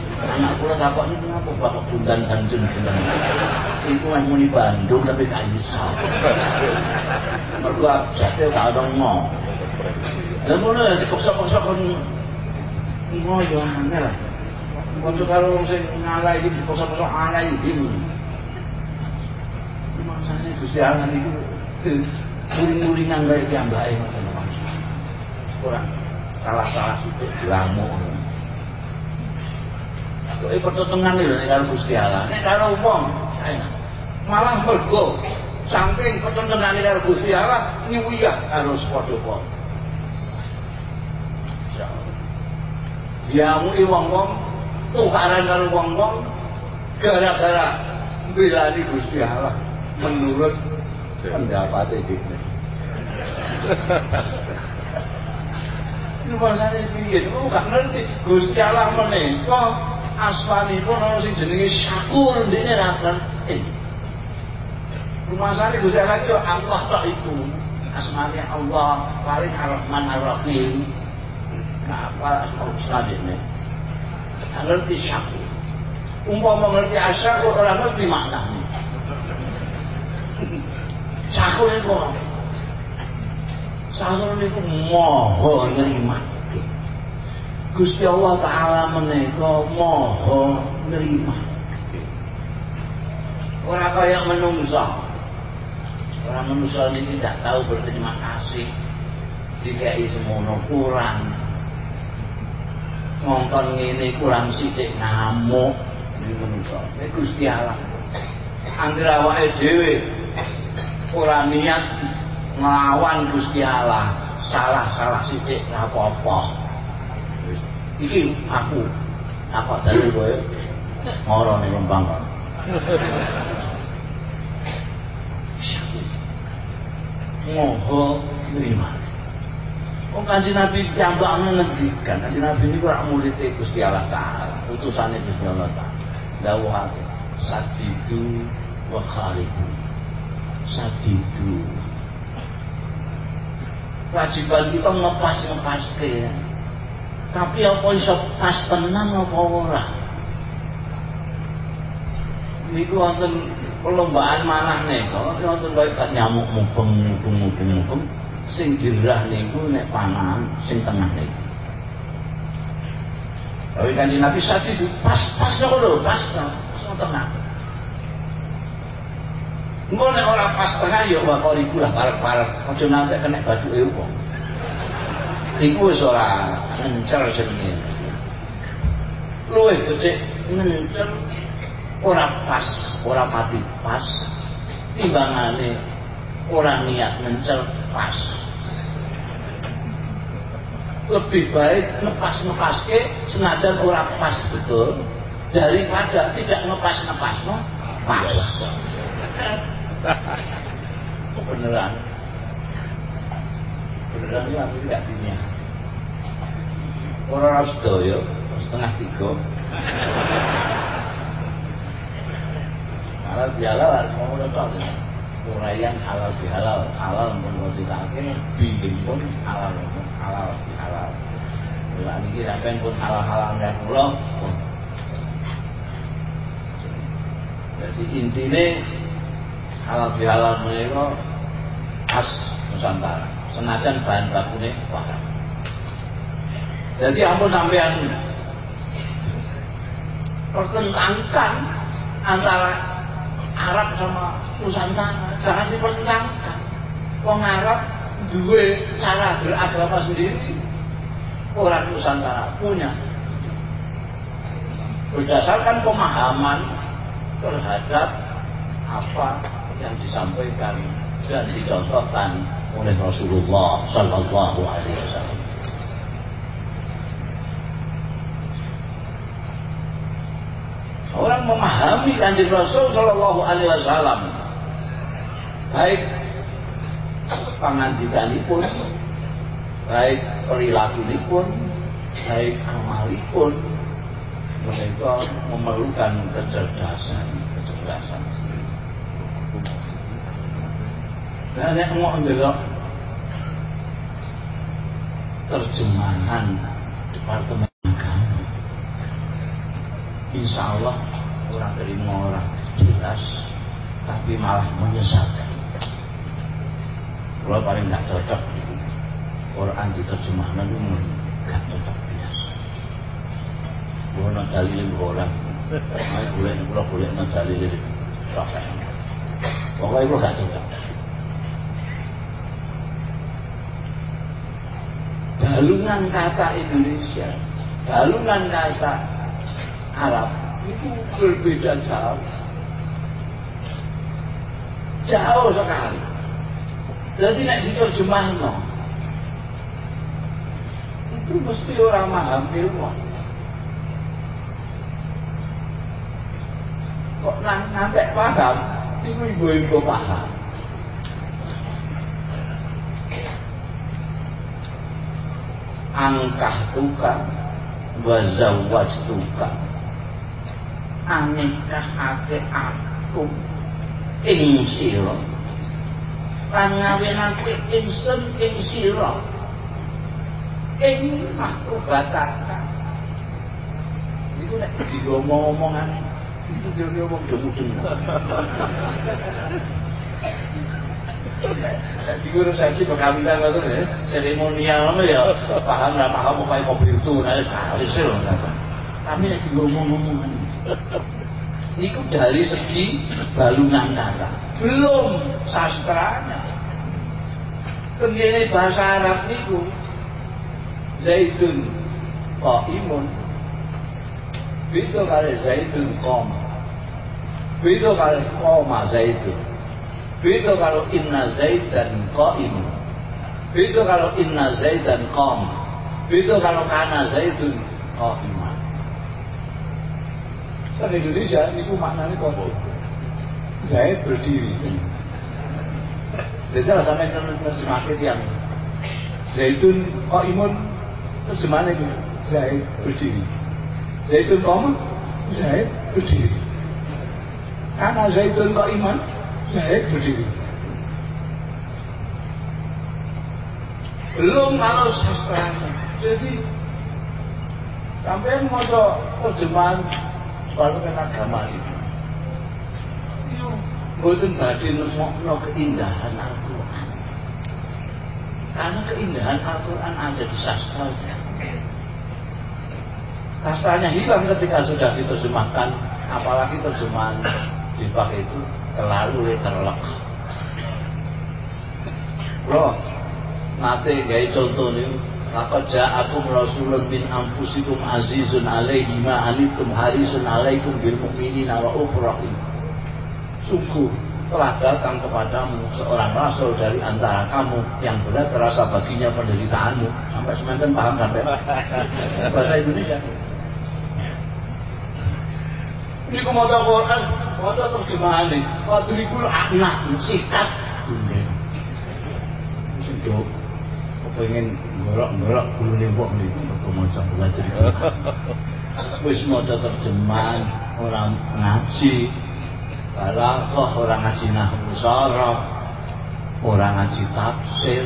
Anak kula takok niku ngapa Bapak Bundan Bandung Bundan. Iku meh muni Bandung tapi gak iso. Mergo jate gak ono ngo. Lah ngono ya dipaksa-paksa kon ngono yo angel. Kanca karo sing ngalah iki dipaksa-paksa ngalah iki. Maksane Gusti Allah niku muring-muringan kaya piyambake ngoten kurang salah-salah sithik dilamuk Kowe pertentangan lho nek karo Gusti Allah. Nek karo wong malah mergo saking pertentangan karo Gusti Allah nyuwiyah karo padha-padha. Diamui wong-wong tukaran karo wong-wong gara-gara mbelani Gusti Allah menurut pendapat dhewe. Ini bahasanya piye? Lu gak ngerti. Gusti Allah menika asmanipun ana sing jenenge syakur ndekne ra ngerti. Rumasane Gusti Allah itu Allah tok itu. Asmane Allah, paling Ar-Rahman Ar-Rahim. Nah, apa asmaul husna dene? Ngerti syakur. Umpama ngerti asyakur ora ngerti maknane. Syakur itu Syakur itu moho nerima. Gusti Allah Ta'ala menika maha nerima. Orang kaya menungso. Orang menungso ini tidak tahu berterima kasih. Dikai semono kurang. Ngongkon ini kurang sidik ngamuk. Ini menungso. Ini Gusti Allah. Anggere awake dhewe niat nglawan Gusti Allah. Salah-salah sidik apa-apa iki aku. Apa dalil kowe ngoro ning lembang kok moho nerima Oh kanjeng Nabi piyambakne ngendikan. Kanjeng Nabi ini ora murid Gusti Allah taala. Utusane Gusti Allah taala. Dawuhake sadidu wa khalidu. Sadidu. Wajiban kita ngepas ngepas ke ya tapi apa iso pas tenan apa ora? Niku wonten perlombaan manah nika wonten kaya nyamuk mubeng mubeng mubeng mubeng sing dirah niku nek panahan sing tengah niku. Tapi kan Nabi saat itu pas-pas lho pas pas tengah. Engko nek ora pas tengah ya bakal iku lah parek-parek. Aja nanti kena baduke wong iku wis ora ngencer jenenge. Luwih becik ngencer ora pas ora pati pas. Timbangane ora niat ngencer pas. Lebih baik ngepas-ngepaske senajan ora pas betul daripada tidak ngepas-ngepas no pas beneran. Beneran ini aku tidak dunia orang harus doyo setengah tiga. Halal bihalal harus mau nonton uraian halal bihalal. Halal pun mau ditake bimbing pun halal halal bihalal. Bila ini sampai pun halal-halal yang pulau jadi intinya halal bihalal mereka khas Nusantara. Senajan bahan bakunya waham jadi ampun sampean pertentangkan antara Arab sama Nusantara. Jangan dipertentangkan. Wong Arab dua cara beragama sendiri. Orang Nusantara punya. Berdasarkan pemahaman terhadap apa yang disampaikan dan dicontohkan oleh Rasulullah Sallallahu Alaihi Wasallam. Orang memahami kanjeng Rasul Shallallahu Alaihi Wasallam. Baik pangandikanipun baik perilakunipun baik amalipun. Mereka memerlukan kecerdasan kecerdasan dan yang mau ndelok terjemahan Departemen insya Allah orang terima orang jelas tapi malah menyesatkan. Kalau paling nggak cocok Quran di terjemahan itu nggak cocok biasa. Bono dalilin orang Ayo boleh pulau boleh dalilin Pokoknya itu nggak cocok. Balungan kata Indonesia balungan kata Arab. Itu berbeda jauh. Jauh sekali. Jadi nek diterjemahno itu mesti orang paham ilmu. Kok nang nanti paham itu ibu-ibu paham. Angkah tuka wazawaj tuka anikah ake aku. Ing sira. Lan ngawinake ingsun ing sira. Ing makrubataka iku nek diomong-omongan itu dia ngomong demu-demu Jadi guru saksi perkawinan itu ya, seremonial ya, paham lah paham mau kayak mobil itu, nah hasil Tapi yang ngomong-ngomongan, itu dari segi balungan kata, belum sastranya. Tenggine bahasa Arab niku Zaidun Qaimun Beda kali Zaidun Qom Beda kali Qoma Zaidun Beda kalau inna zaidan qaim. Beda kalau inna zaidan qam. Beda kalau kana zaidun qaiman. Kan Indonesia niku maknane kok Zaid berdiri. Jadi salah sampai terjemahkan yang Zaidun qaimun terjemahannya itu Zaid berdiri. Zaidun qam Zaid berdiri. Karena Zaidun qaiman Zaid berdiri. Belum kalau sastranya. Jadi sampai mau terjemahan balungan agama itu. Itu bukan tadi nemokno keindahan Al-Quran. Karena keindahan Al-Quran ada di sastra. Sastranya hilang ketika sudah diterjemahkan, apalagi terjemahan dipakai itu terlalu literlek. Loh, nate gaya contoh nih, Laqad ja'akum rasulun min anfusikum azizun alaihi ma anittum harisun alaikum bil mu'minina rahim. Sungguh telah datang kepadamu seorang rasul dari antara kamu yang berat terasa baginya penderitaanmu sampai semanten paham sampai bahasa Indonesia ini ku maca Quran, maca terjemahane. Wadribul anak sikat bunde. Sindok kepengin ngorok-ngorok gulune wong niku mergo maca wadribul. Wis maca terjemahan orang ngaji. Balaghah orang ngaji nahwu saraf, orang ngaji tafsir,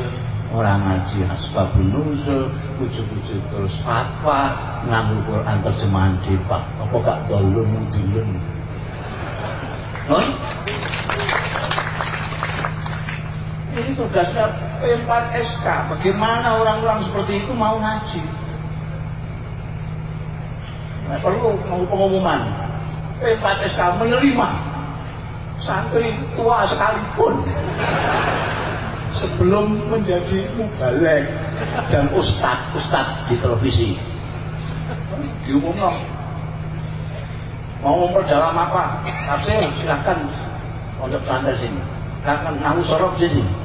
orang ngaji asbabun nuzul ujuk-ujuk terus fatwa nganggo Quran terjemahan depak apa gak dolun mudilun ini tugasnya P4SK bagaimana orang-orang seperti itu mau ngaji? Nah, perlu pengumuman. P4SK menerima. Santri tua sekalipun. Sebelum menjadi mubalek dan ustad ustad di televisi. Diumumkan. Mau memperdalam apa? Tafsir silahkan untuk pesantren sini. Silahkan nahu sorok sini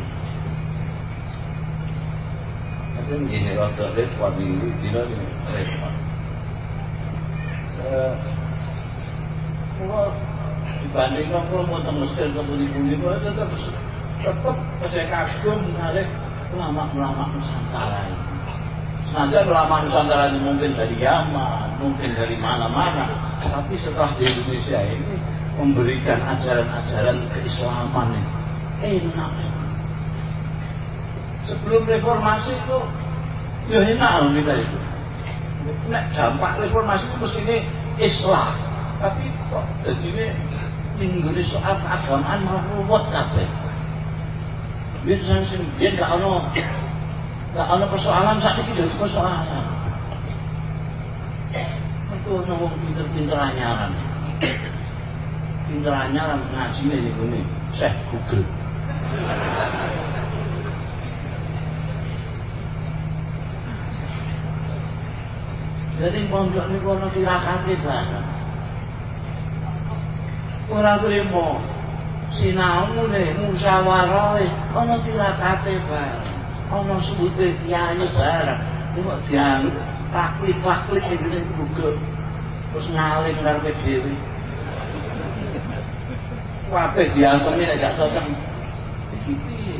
Macam gini rada repot ini Gila ini repot Kalau dibandingkan kalau mau tembus ke kebun-kebun itu tetap tetap saya kagum menarik ulama-ulama Nusantara ini. Senajan ulama Nusantara ini mungkin dari Yaman, mungkin dari mana-mana, tapi setelah di Indonesia ini memberikan ajaran-ajaran keislaman ini. Enak. Sebelum reformasi itu ya enak kita itu. nek dampak reformasi itu mesti ini Islam. Tapi kok jadi ini soal keagamaan malah ruwet kabeh. Biar sing biar gak ono gak ono persoalan saat ini dadi persoalan. Itu ono wong pinter-pinter anyaran. Pinter anyaran ngaji ini ini Syekh Google jadi pondok ini kono tirakati bareng. Ora trimo sinau ne musyawarah ana tirakate bareng. Ana sebute kiai bareng. Kok dian taklik-taklik ngene buku terus ngaling karepe dhewe. Kabeh diantemi nek gak cocok. Iki piye?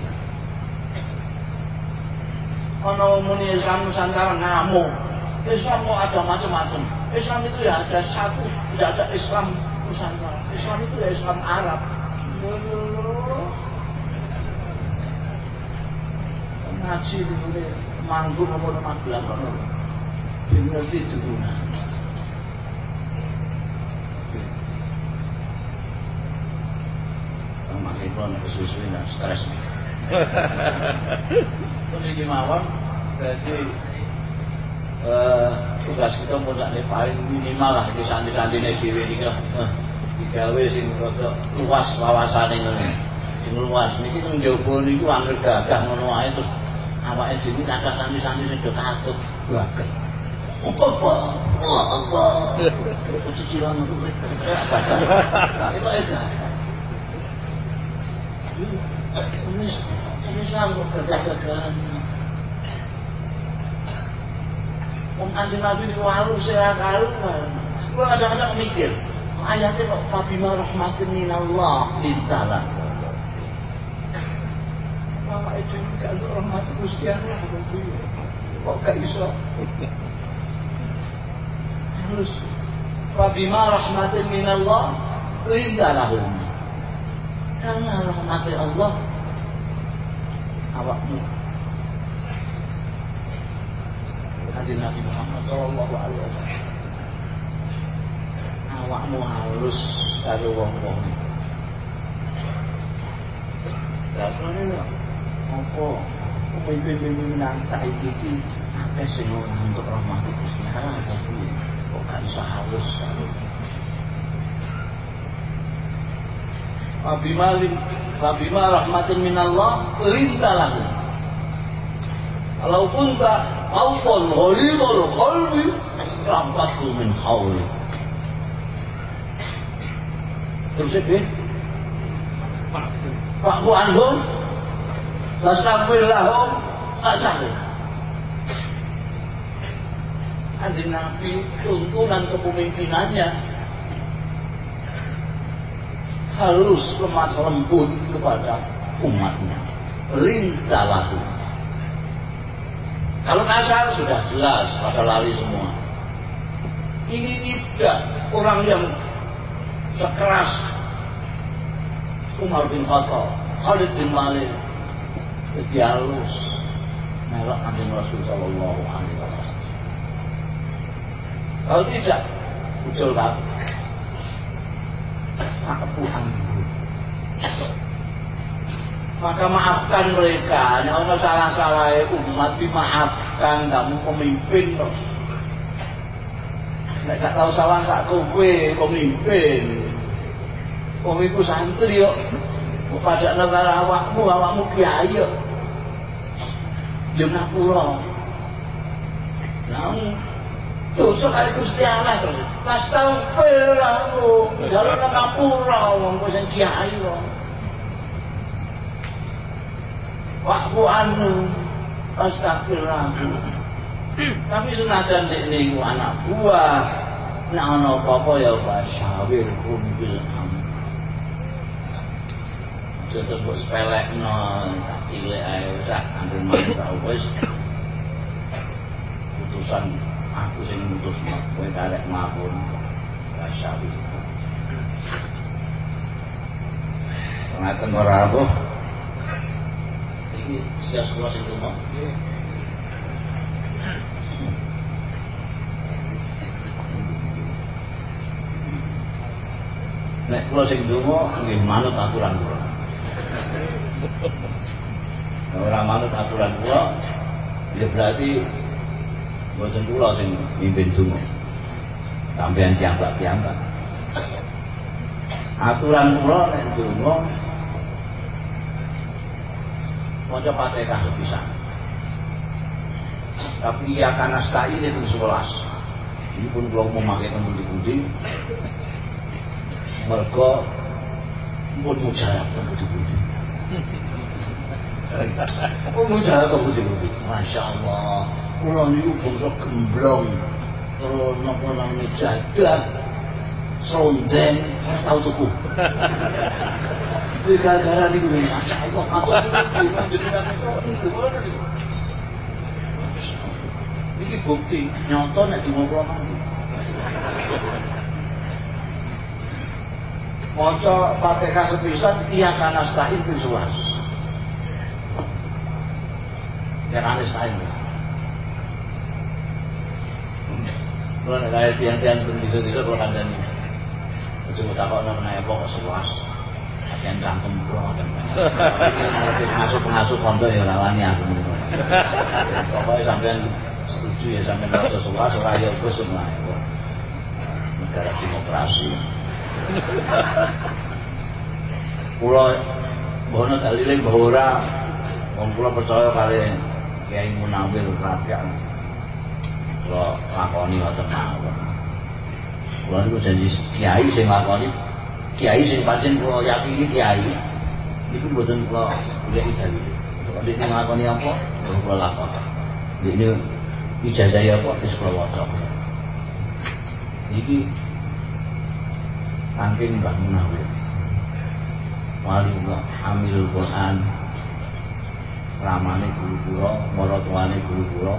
Ana muni Islam Nusantara ngamuk Islam kok ada macam-macam Islam itu ya ada satu tidak ada Islam Nusantara. Islam itu ya Islam Arab. Ngaji di sini manggung apa nama gelang kono. Ngerti dulu. Makin kono kesusu ini stres. Ini mawon berarti tugas kita mulai paling minimal lah di santri-santri ini dewi ini lah digawe sing rada luas wawasane ngene sing luas. Niki teng njaba niku angger gagah ngono wae terus awake dhewe kathah santri-santri sing do katut bagus apa apa? Apa cicilan itu? Ini ini sama gagah-gagahan Om Kanjeng Nabi halus ya karuan. Gue kadang-kadang mikir, ayatnya kok Fabima rahmatin minallah lintalah. Bapak itu gak untuk rahmat Gusti Allah kok gak iso. Halus. Fabima rahmatin minallah lintalahum. Karena rahmatin Allah awakmu hadis Nabi Muhammad Shallallahu Alaihi Wasallam. Awakmu halus karo wong-wong. Dakone apa? Pemimpin-pemimpin nang saiki iki akeh sing ora untuk rahmat Gusti Allah tapi kok gak iso halus Fabima Fabima rahmatin minallah rintalahu Kalau kunta Ghalidul qalbi Rampatu min hawli. Terus itu Fakku anhum Tastafir lahum Asahir Kanjeng Nabi tuntunan kepemimpinannya halus lemah lembut kepada umatnya. Rintalahu kalau kasar sudah jelas pada lari semua. Ini tidak orang yang sekeras Umar bin Khattab, Khalid bin Malik, melok Nabi Rasul Sallallahu Alaihi Wasallam. Kalau tidak, muncul kabeh. Aku anggur maka maafkan mereka. Nek ana salah-salah umat dimaafkan kamu pemimpin kok. Nek gak tahu salah gak kowe pemimpin. Wong iku santri yo pada negara awakmu awakmu kiai yo yo ngapura nang dosa kali Gusti Allah terus astagfirullah aku jalur ngapura wong kowe sing kiai wong Waktu anu astagfirullah. Tapi senajan niku anak buah, nek ana apa-apa ya wasyawir kum bil amr. Jadi mbok sepelekno, tak cilik ae sak anggere mantau wis. Putusan aku sing mutusno, kowe karek mlampun. Wasyawir. Ngaten ora apa? tapi sudah keluar dari rumah Nek kula sing donga nggih manut aturan kula. Nek ora manut aturan kula, ya berarti boten kula sing mimpin donga. Sampeyan tiambak-tiambak. Aturan kula nek donga maca Fatihah bisa. Tapi ya karena stain itu sebelas ini pun kalau mau pakai tembul di budi mereka pun mujarab tembul di budi pun mujarab tembul di budi Masya Allah. Kalau ini bangsa gemblong. Kalau nopo namanya jadah sondeng tahu tuku ini gara-gara ini Masya Allah apa itu Iki bukti nyoto nek donga kula mangke. Maca Fatihah sepisan iya kana stahil ping 11. Ya kan stahil. Kalau kaya tiang-tiang pun bisa-bisa kalau kandani. Coba takut nak kena apa kok seluas. Yang cangkem kula ngoten. Iki pengasuh-pengasuh pondok ya rawani aku. Pokoknya sampean setuju ya sampai rasa sewas ora ya wis semua negara demokrasi kula bono dalile bahwa ora kula percaya kali Kiai Munawir Rafiq kula lakoni ngoten mawon kula niku janji kiai sing lakoni. Kiai sing pancen kula yakini kiai niku mboten kula golek dalile kok dene nglakoni apa? Kula lakoni. Ini ijazah ya kok wis kula waca. Iki saking Mbah Munawir. Wali Allah Quran. Ramane guru kula, maratuane guru kula.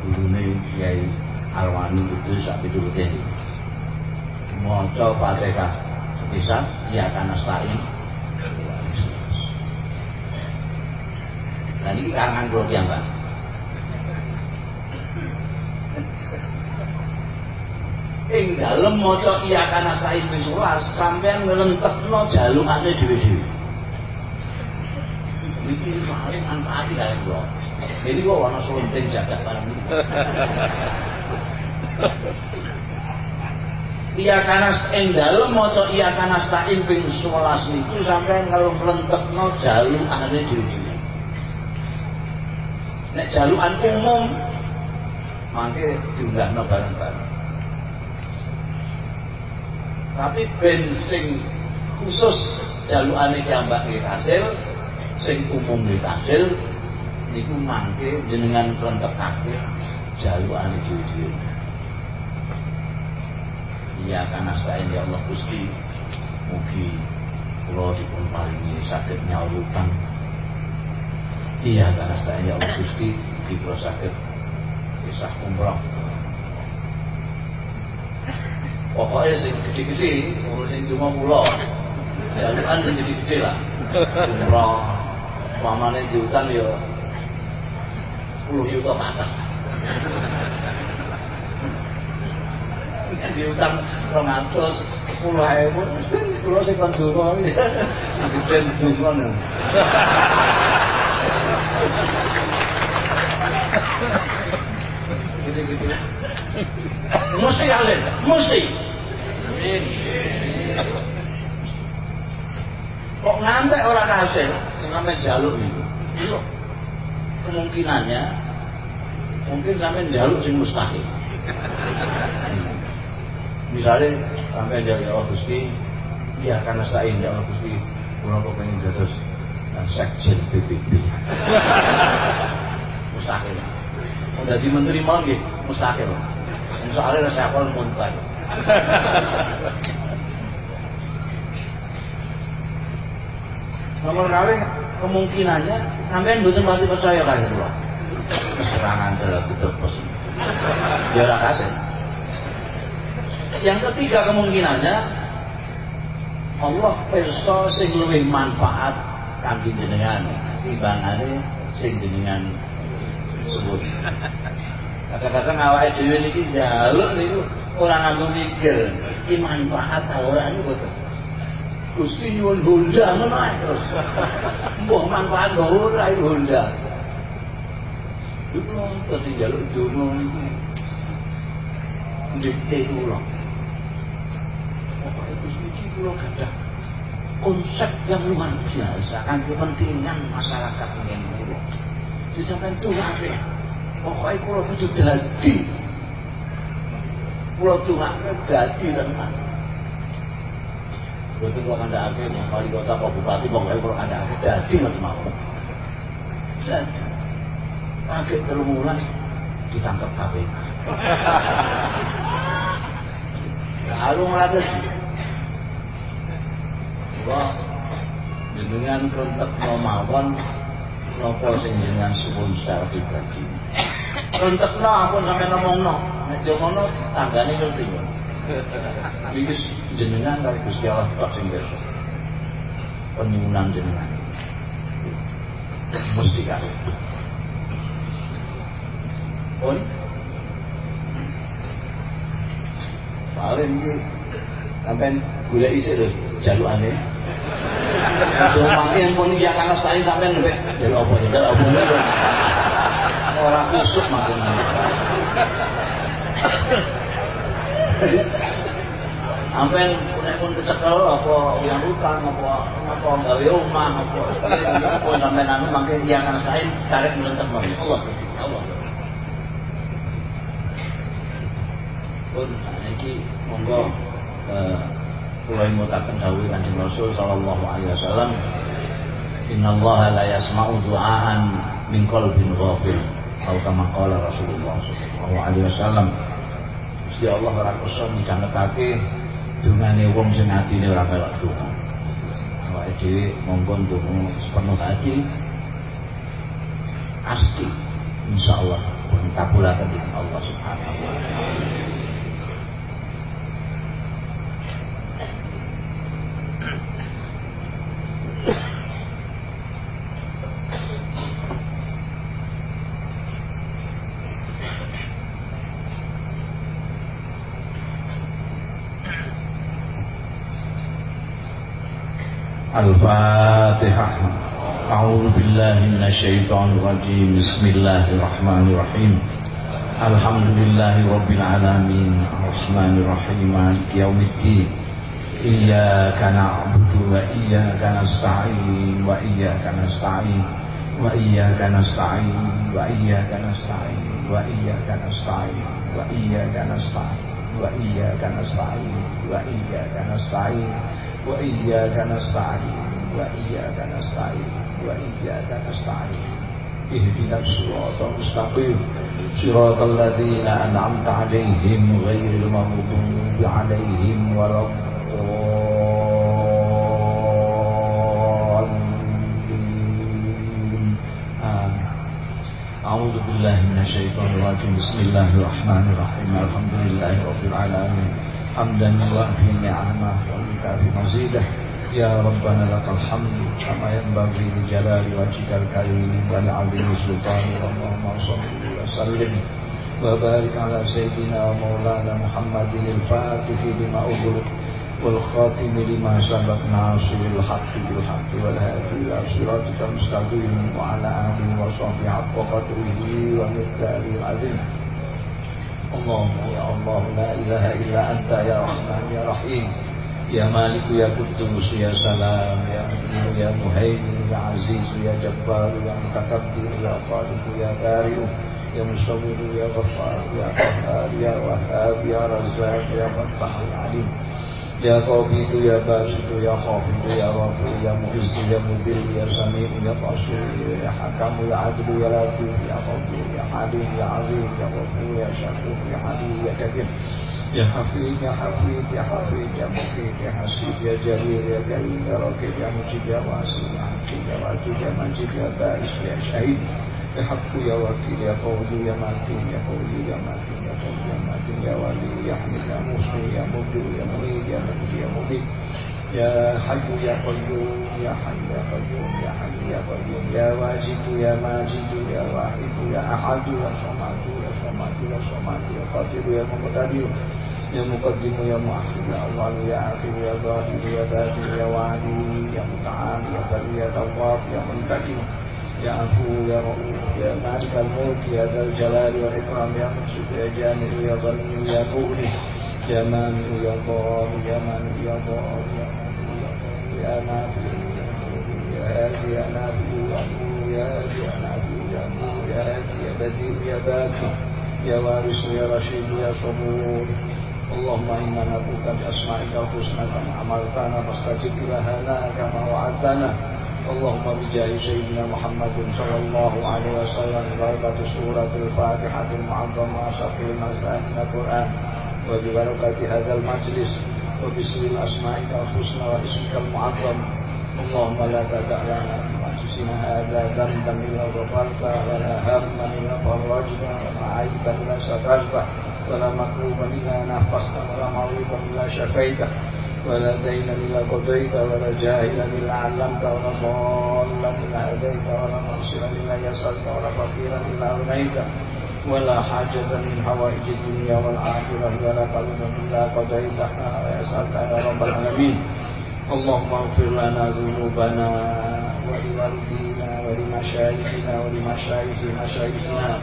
Gurune Kiai Arwani itu sak piturute. Maca Fatihah bisa ya kan astain. Dan ini karangan kula piyambak. ing dalem maca iya kana sain ping 11 sampean nglentekno jalukane dhewe-dhewe. Iki paling manfaat kali kula. Jadi kok ana selunting jagat barang. Iya kana ing dalem maca iya kana sain ping 11 niku sampean kalau nglentekno jalukane dhewe-dhewe. Nek jalukan umum mangke diunggahno bareng-bareng. tapi bensin khusus jalukane kiambak nggih kasil sing umum nggih kasil niku mangke jenengan rentekake jalukane dhewe-dhewe Iya karena saya ya Allah Gusti. Mugi kula dipun paringi saged nyawutan Iya karena saya ya Allah Gusti. Mugi kula saged kisah umroh pokoknya sing gede-gede ngurusin cuma pulau jaluan sing gede-gede lah. Umroh pamane di hutan ya 10 juta ke atas di hutan 200 10 ribu pulau sing kon dungo gede dungo gede-gede mesti alim mesti. Kok ngantek orang hasil sampai jaluk itu iya. Kemungkinannya mungkin sampai jaluk sing mustahil misalnya sampai dia ya Allah Gusti ya karena saya ya Allah Gusti kalau kok pengen jatuh sekjen PBB mustahil. Udah di menteri mau mustahil. Soalnya resapel muntah nomor kali kemungkinannya sampean butuh mati percaya kan itu loh serangan dalam betul pos. Dia yang ketiga kemungkinannya Allah perso sing luwih manfaat kangge jenengan timbangane sing jenengan sebut kadang-kadang awake dhewe niki jaluk niku ora nganggo mikir iki manfaat ta ora niku Gusti nyuwun Honda ngono terus. Mbah manfaat mbah ora Honda. Iku tadi jaluk donga niku dite kula. Bapak Ibu niki kula gadah konsep yang luar biasa kan kepentingan masyarakat yang kula. itu tuwake. Ya, pokoke kula kudu dadi. Kula tuwa dadi renang. Berarti kandha ape nek kali kota apa bupati pokoke kula kandhakake dadi ngoten mawon. Dadi. Kaget terumulan ditangkap KPK. Merata sih. Wah, dengan kerentek nomawon, nopo sing jenengan suwun secara pribadi. Kerentek no, aku sampai ngomong no. Nek ngono tanggane ngerti kok. Iki jenengan kali Gusti Allah tok sing besok. Penyunan jenengan. Mesti kan. Pun paling ini, sampai gula isi tuh jalur aneh Jumangnya yang pun dia kalah saya sampai nembek jalur apa jalur apa orang kusuk makanya sampai pun kecekel apa yang hutan apa apa gawe rumah, apa. Sampai nanti anu makin yang kalah saya tarik melentek Allah Allah. Pun iki monggo eh kula mutaken dawuh Kanjeng Rasul sallallahu alaihi wasallam Innallaha la yasma'u du'aan min qalbin ghafil atau kama qala Rasulullah sallallahu alaihi wasallam Gusti Allah ora kusa midhangetake dungane wong sing atine ora melok donga. Awake dhewe monggo ndonga sepenuh hati pasti insyaallah pun kabulaken Allah Subhanahu wa taala. الفاتحة. أعوذ بالله من الشيطان الرجيم. بسم الله الرحمن الرحيم. الحمد لله رب العالمين. الرحمن الرحيم. مالك يوم الدين. إياك نعبد وإياك نستعين وإياك نستعين وإياك نستعين وإياك نستعين وإياك نستعين وإياك نستعين وإياك نستعين وإياك نستعين وإياك نستعين وإياك نستعين وإياك نستعين. اهدنا الصراط المستقيم. صراط الذين أنعمت عليهم غير المغضوب عليهم ولا الضالين. أعوذ بالله من الشيطان الرجيم. بسم الله الرحمن الرحيم. الحمد لله رب العالمين. حمدا يوافي نعمة. ويكافي مزيدة. يا ربنا لك الحمد كما ينبغي لجلال وجهك الكريم ولعظيم سلطانك اللهم صل وسلم وبارك على سيدنا ومولانا محمد الفاتح لما أغلق والخاتم لما سبق. ناصر الحق بالحق والهادي إلى صراطك المستقيم وعلى آله وصحبه حق قدره ومقداره العظيم. اللهم يا الله لا إله إلا أنت يا رحمن يا رحيم. يا مالك يا قدوس يا سلام يا مؤمن يا مهيمن يا عزيز يا جبار يا متكبر يا خالق يا بارئ يا مصور يا غفار يا قهار يا وهاب يا رزاق يا فتح العليم يا قابض يا باسط يا خافض يا رافع يا معز يا مذل يا سميع يا بصير يا حكم يا عدل يا لطيف يا غفور يا حليم يا عظيم يا غفور يا شكور يا حليم يا كبير يا حفيظ يا حفيظ يا حفيظ يا مقيم يا حسيب يا جليل يا كريم يا رقيب يا مجيب يا واسع يا حكيم يا واجد يا مجيد يا بائس يا شهيد يا حق يا وكيل يا قوي يا متين يا قوي يا متين يا قوي يا متين يا ولي يا حميد يا مصلي يا مبدع يا مريد يا مجيد يا مبيد يا حي يا قيوم يا حي يا قيوم يا حي يا قيوم يا واجد يا ماجد يا واحد يا احد يا صمد يا صمد يا صمد يا قادر يا مقتدر يا مقدم يا مؤخر يا الله يا آخر يا ظاهر يا باطن يا وعلي يا متعال يا بر يا تواب يا منتقم يا عفو يا رؤوف يا مالك الملك يا ذا الجلال والإكرام يا مقصود يا جامع يا ظلم يا مغني يا مانع يا ضار يا مانع يا ضار يا يا نافع يا هادي يا نافع يا هادي يا نافع يا يا هادي يا بديع يا باقي يا وارث يا رشيد يا صبور. اللهم إنا نبوك بأسمائك الحسنى كما أمرتنا فاستجب لنا كما وعدتنا. اللهم بجاه سيدنا محمد صلى الله عليه وسلم بركة سورة الفاتحة المعظمة شفيع من القرآن وببركة هذا المجلس. وبسم أسمائك الحسنى واسمك المعظم. اللهم لا تدع لنا في مجلسنا هذا ذنبا إلا غفرته ولا هما إلا فرجته. ولا عيبا إلا سترته ولا مكروبا إلا نفسته ولا مريضا إلا شفيته ولا دين إلا قضيت ولا جاهلا إلا علمت ولا ضالا إلا هديت ولا مرسلا إلا يسرت ولا فقيرا إلا أغنيت ولا حاجة من حوائج الدنيا والآخرة ولا قلب إلا قضيتها ويسألك يا رب العالمين. اللهم اغفر لنا ذنوبنا ولوالدينا ولمشايخنا ولمشايخ مشايخنا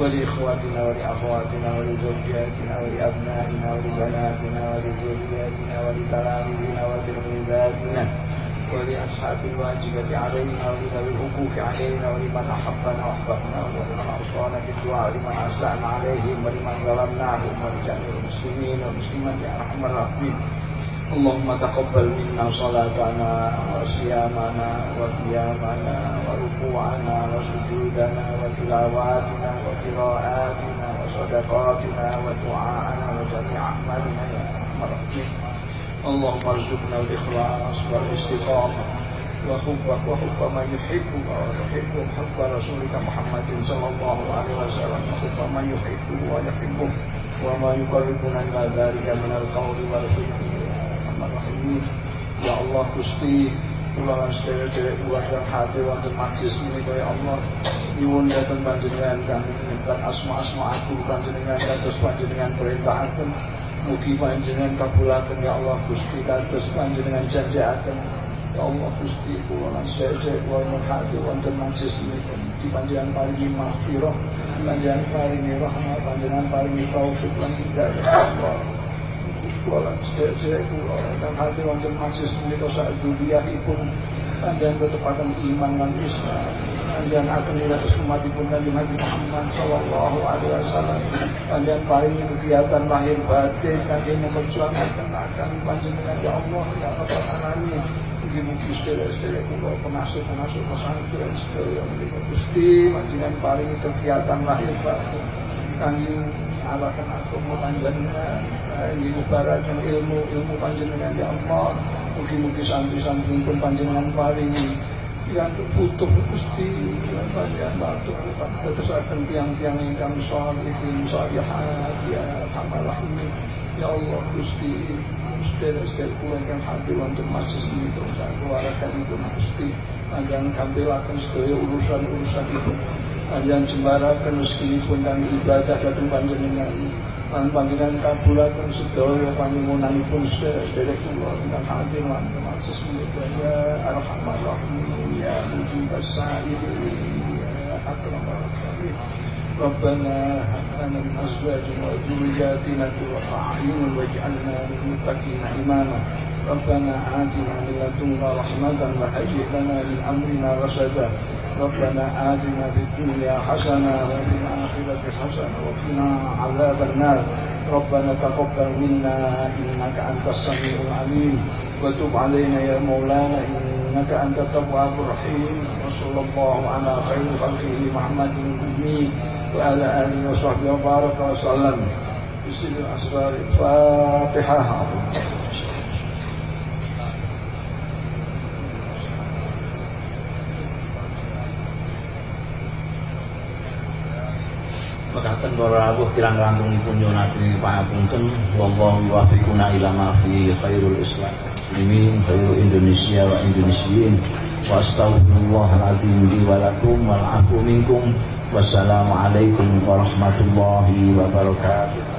ولإخواتنا ولأخواتنا ولزوجاتنا ولأبنائنا ولبناتنا ولذرياتنا ولتلاميذنا وتلميذاتنا ولأصحاب الواجبة علينا ولذوي الحقوق علينا ولمن أحبنا وأحببنا ولمن أوصانا بالدعاء ولمن أسأنا عليهم ولمن ظلمناهم ولجميع المسلمين والمسلمات يا أرحم الراحمين اللهم تقبل منا صلاتنا وصيامنا وقيامنا وركوعنا وسجودنا وتلاواتنا وقراءاتنا وصدقاتنا ودعاءنا وجميع أعمالنا يا أرحم الراحمين اللهم ارزقنا الإخلاص والاستقامة وحبك وحب من يحبك ويحب حب رسولك محمد صلى الله عليه وسلم وحب من يحبه ويحبه وما يقربنا إلى ذلك من القول والفعل Bismillahirrahmanirrahim. Ya Allah Gusti Kula lan sedherek keluarga hati wonten majlis menika ya Allah. Nyuwun dhateng panjenengan kami nyebut asma-asma aku panjenengan kados panjenengan perintahaken mugi panjenengan kabulaken ya Allah Gusti kados panjenengan janjiaken. Ya Allah Gusti kula lan sedherek keluarga hati wonten majlis menika di panjenengan paringi mahfirah panjenengan paringi rahmat panjenengan paringi taufik lan hidayah. Ya Allah Kula sedek-sedek kula dan hati wonten majlis menika sak pun panjenengan tetepaken iman lan Islam. Panjenengan akan diratus umatipun kanjeng Nabi Muhammad sallallahu alaihi wasallam. Panjenengan paling kegiatan lahir batin kanjeng memperjuangkan akan panjenengan ya Allah ya Rabbal alamin mugi-mugi sedherek-sedherek kula pengasuh-pengasuh pesantren sedherek menika Gusti panjenengan paling kegiatan lahir batin. Kanjeng awakan aku panjenengan ini mubarakan ilmu ilmu panjenengan ya Allah. Mugi-mugi santri-santri pun panjenengan paringi. Yang butuh Gusti yang panjenengan bantu terus akan tiang-tiang ingkang sholihin sholihat ya hamalah ini ya Allah Gusti sedher-sedher kula ingkang hadir wonten majelis menika keluarga itu Gusti. Panjenengan kampilaken sedaya urusan-urusan itu panjang jembarakan pun dan ibadah datang panjenengan lan panjenengan kabulaken sedaya panjenenganipun sederek kula ingkang hadir lan maksud menika ya arhamar rahimin ya mujibas sa'ilin ya akramar rahimin ربنا هب لنا من ازواجنا وذرياتنا قرة اعين واجعلنا للمتقين اماما ربنا آتنا من لدنك رحمة وهيئ لنا من أمرنا رشدا. ربنا آتنا في الدنيا حسنة وفي الآخرة حسنة وقنا عذاب النار. ربنا تقبل منا إنك أنت السميع العليم. وتب علينا يا مولانا إنك أنت التواب الرحيم. وصلى الله على خير خلقه محمد الأمين. وعلى آله وصحبه وبارك وسلم. بسم الأسرار الفاتحة. Mekaten para rawuh kirang langkungipun nyunaken pangapunten. Wallahu yuwaffiquna ila ma fi khairul islam. Muslimin khairul indonesia wa indonesiyin wa astaghfirullahaladzim li wa lakum wal afu minkum. Wassalamu alaikum warahmatullahi wabarakatuh